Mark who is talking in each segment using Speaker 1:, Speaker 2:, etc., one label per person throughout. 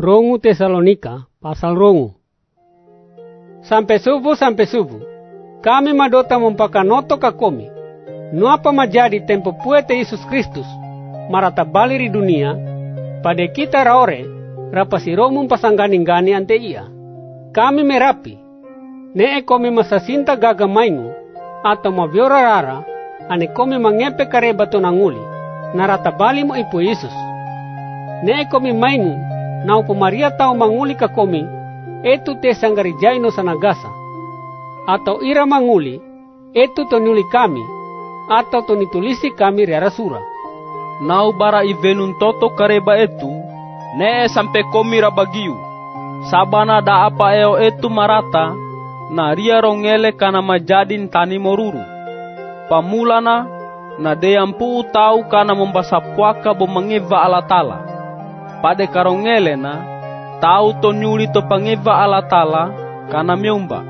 Speaker 1: Rongu Tesalonika pasal rongu. Sampai subuh sampai subuh, kami madota noto ka komi. Nuapa majadi tempo puete Yesus Kristus, marata baliri dunia, pada kita raore, rapasi romum pasangganing-gani ante ia. Kami merapi, ne komi masasinta gaga maingu, atau maviora rara, ane komi mangepe kareba tonanguli, narata bali mo ipo Yesus. Ne komi maingu, na upo Maria tau manguli ka komi, etu te sangarijai no sanagasa. Atau ira manguli, etu tonuli kami, atau tonitulisi kami riara sura.
Speaker 2: Nau bara ivenun toto kareba etu, ne sampai komi rabagiu. Sabana da apa eo etu marata, na ria rongele kana majadin tani moruru. Pamulana na deyampu tau kana membasapuaka bo mengeva alatala. Pade karongele na tau to nyuli to pangeva alatala kana meumba.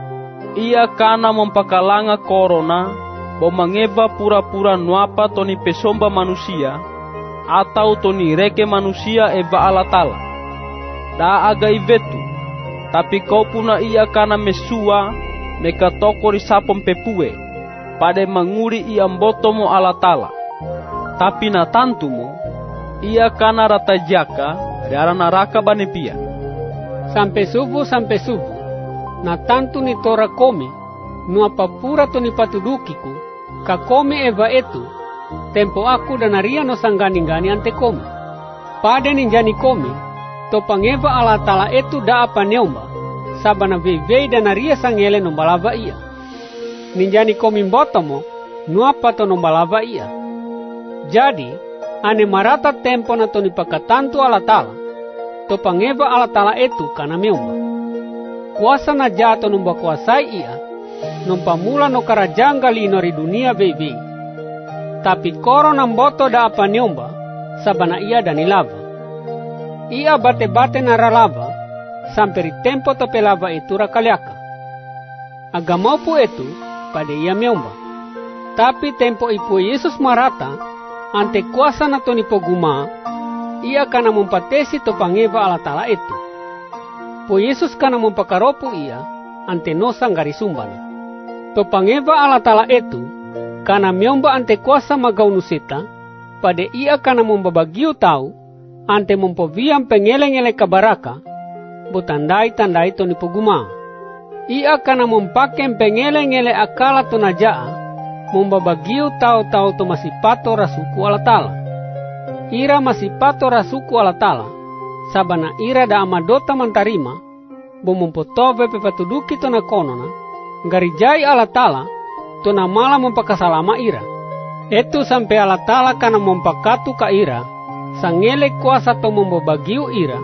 Speaker 2: Ia kana mempakalanga korona bo mengeva pura-pura nuapa toni pesomba manusia atau toni reke manusia eva alatala. Da aga ivetu tapi kau puna ia kana mesua meka toko sapom pepue pada manguri ia mbotomo ala tala tapi na tantumo ia kana rata jaka riara naraka banepia
Speaker 1: sampai subuh sampai subuh. Na tantu ni tora komi nu pura to ni patudukiku ka komi eva etu tempo aku dan aria no sanggani-gani ante komi pada ninjani komi to pangeva ala tala etu da apa neumba sabana vevei da naria sangele nombalava ia. Ninjani komi botomo nuapa to nombalava ia. Jadi ane marata tempo na toni pakatantu ala tala to pangeva ala tala etu kana meumba kuasa na jato nomba kuasai ia mula no karajang gali ri dunia vevei tapi koro namboto da apa neumba sabana ia danilava ia bate-bate na ralava sampai tempo to pelava itu rakaliaka. Agamau pu itu pada ia meomba. Tapi tempo ipu Yesus marata ante kuasa na to poguma ia kana mumpatesi to pangeva ala tala itu. Po Yesus kana mumpakaropu ia ante nosa ngari sumbana. To pangeva ala tala itu kana meomba ante kuasa magaunusita pada ia kana membabagiu tahu ante mempoviam pengele-ngele kabaraka, butandai-tandai toni puguma. Ia kana mempakem pengele-ngele akala to membabagiu tau-tau to masipato rasuku alatala. Ira masipato rasuku alatala, sabana ira da amadota mantarima, bo mempotove pepatuduki to na konona, garijai alatala, to na mala ira. Etu sampai alatala kana mempakatu ka ira, sangele kuasa to membagiu ira,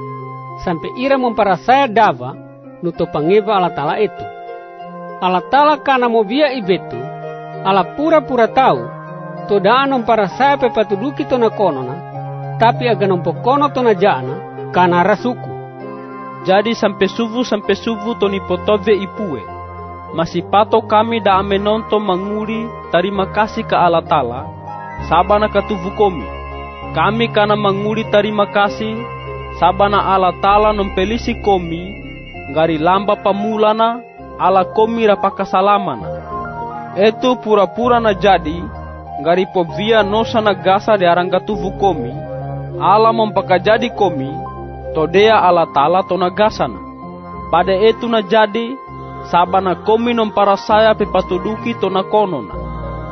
Speaker 1: sampai ira memparasaya dava nuto pangeva ala tala itu. Ala tala kana via ibetu, ala pura-pura tahu, to daan memparasaya pepatuduki to na konona, tapi aga nompokono to na jana, kana rasuku.
Speaker 2: Jadi sampai suvu sampai suvu to nipotove ipue. Masih pato kami da amenonto manguri terima kasih ke Allah Ta'ala, sabana katuvu komi kami kana manguli terima kasih sabana ala tala nompelisi komi ngari lamba pamulana ala komi rapaka Itu pura-pura na jadi ngari povia nosa na gasa de arangatuvu komi ala jadi komi todea ala tala to na gasana. Pada itu na jadi sabana komi nompara saya pepatuduki to na konona.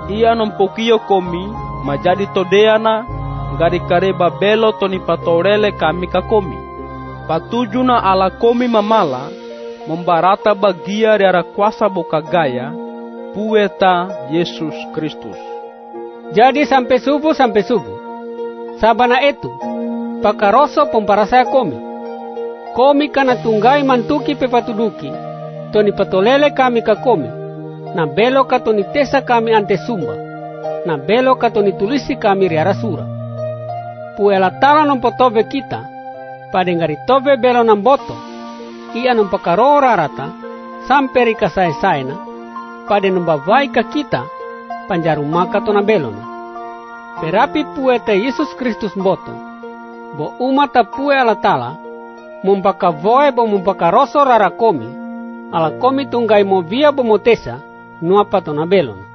Speaker 2: Ia nompokio komi majadi todeana gari kareba belo toni patorele kami kakomi. Patujuna ala komi mamala, membarata bagia dari kuasa boka pueta Yesus Kristus.
Speaker 1: Jadi sampai subuh sampai subuh, sabana itu, pakaroso pemparasaya komi. Komi kana tunggai mantuki pepatuduki, toni patolele kami kakomi, na belo katoni tesa kami ante sumba, na belo katoni tulisi kami riara sura. Puela tala non potove kita, padengari tove belo nan boto, ia non pakarora rata, samperi sae saena, pade non bavai ka kita, panjaru maka to na belona. Perapi pue te Yesus Kristus boto, bo umata pue ala tala, mumpaka voe bo mumpaka roso rara komi, ala komi tunggai mo via bo motesa, nuapa tona belona.